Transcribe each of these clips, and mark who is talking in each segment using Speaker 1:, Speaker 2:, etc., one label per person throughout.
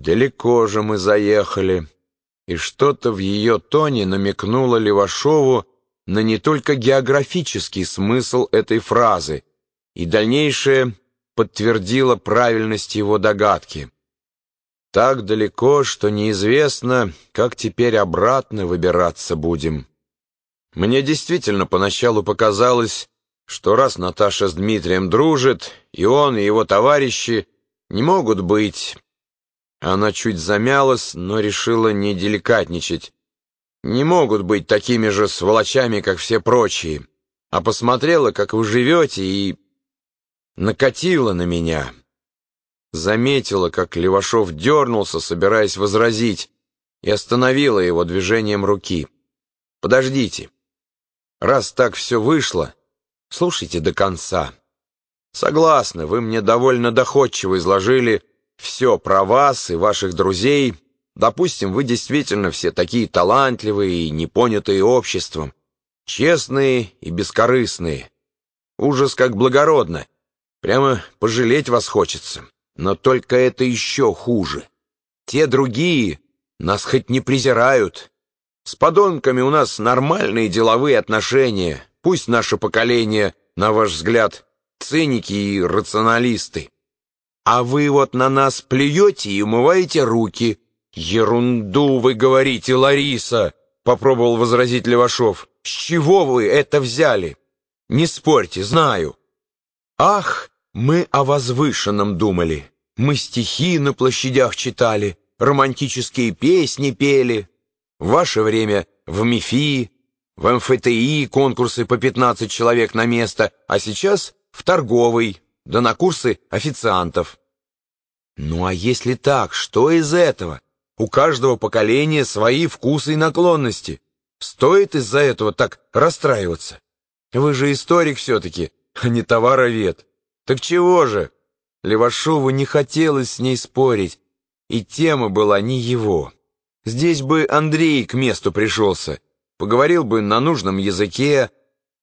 Speaker 1: далеко же мы заехали. И что-то в ее тоне намекнуло Левашову на не только географический смысл этой фразы, и дальнейшее подтвердило правильность его догадки. Так далеко, что неизвестно, как теперь обратно выбираться будем. Мне действительно поначалу показалось, что раз Наташа с Дмитрием дружит, и он, и его товарищи не могут быть... Она чуть замялась, но решила не деликатничать. Не могут быть такими же сволочами, как все прочие. А посмотрела, как вы живете, и накатила на меня. Заметила, как Левашов дернулся, собираясь возразить, и остановила его движением руки. «Подождите. Раз так все вышло, слушайте до конца. Согласна, вы мне довольно доходчиво изложили все про вас и ваших друзей. Допустим, вы действительно все такие талантливые и непонятые обществом, честные и бескорыстные. Ужас как благородно. Прямо пожалеть вас хочется. Но только это еще хуже. Те другие нас хоть не презирают, с подонками у нас нормальные деловые отношения. Пусть наше поколение, на ваш взгляд, циники и рационалисты. А вы вот на нас плюете и умываете руки. Ерунду вы говорите, Лариса, попробовал возразить Левашов. С чего вы это взяли? Не спорьте, знаю. Ах, мы о возвышенном думали. Мы стихи на площадях читали, романтические песни пели. В ваше время в МИФИ, в МФТИ конкурсы по 15 человек на место, а сейчас в торговый, да на курсы официантов. Ну а если так, что из этого? У каждого поколения свои вкусы и наклонности. Стоит из-за этого так расстраиваться? Вы же историк все-таки, а не товаровед. Так чего же? Левашову не хотелось с ней спорить, и тема была не его. Здесь бы Андрей к месту пришелся, поговорил бы на нужном языке,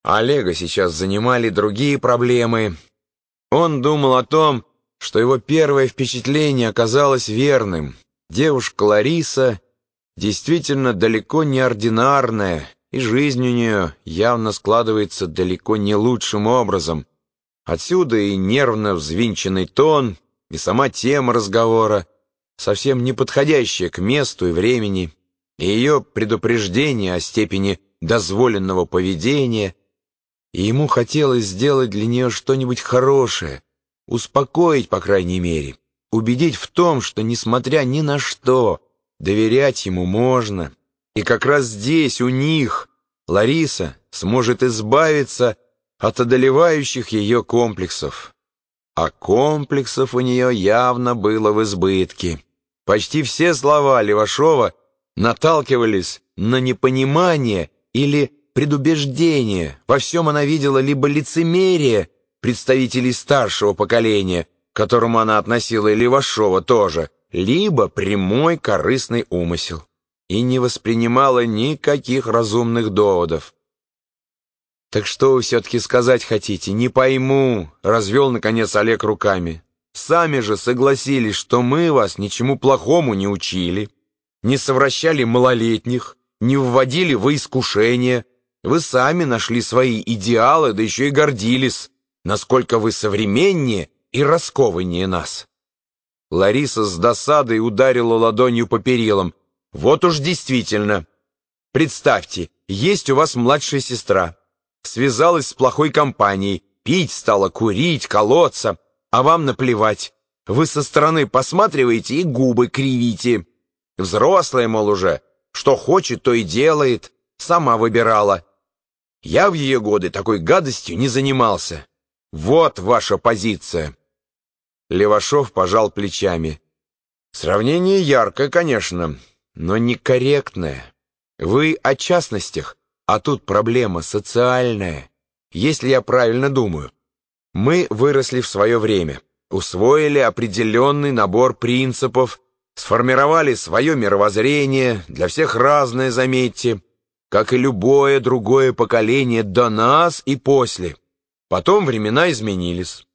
Speaker 1: Олега сейчас занимали другие проблемы. Он думал о том, что его первое впечатление оказалось верным. Девушка Лариса действительно далеко не ординарная, и жизнь у нее явно складывается далеко не лучшим образом. Отсюда и нервно взвинченный тон, и сама тема разговора — совсем не подходящая к месту и времени, и ее предупреждение о степени дозволенного поведения, и ему хотелось сделать для нее что-нибудь хорошее, успокоить, по крайней мере, убедить в том, что, несмотря ни на что, доверять ему можно. И как раз здесь, у них, Лариса сможет избавиться от одолевающих ее комплексов. А комплексов у нее явно было в избытке. Почти все слова Левашова наталкивались на непонимание или предубеждение. Во всем она видела либо лицемерие представителей старшего поколения, к которому она относила и Левашова тоже, либо прямой корыстный умысел и не воспринимала никаких разумных доводов. «Так что вы все-таки сказать хотите? Не пойму», — развел, наконец, Олег руками. Сами же согласились, что мы вас ничему плохому не учили, не совращали малолетних, не вводили во искушение. Вы сами нашли свои идеалы, да еще и гордились, насколько вы современнее и раскованнее нас. Лариса с досадой ударила ладонью по перилам. Вот уж действительно. Представьте, есть у вас младшая сестра. Связалась с плохой компанией, пить стала, курить, колоться а вам наплевать. Вы со стороны посматриваете и губы кривите. Взрослая, мол, уже, что хочет, то и делает, сама выбирала. Я в ее годы такой гадостью не занимался. Вот ваша позиция. Левашов пожал плечами. Сравнение яркое, конечно, но некорректное. Вы о частностях, а тут проблема социальная, если я правильно думаю. Мы выросли в свое время, усвоили определенный набор принципов, сформировали свое мировоззрение, для всех разное, заметьте, как и любое другое поколение до нас и после. Потом времена изменились.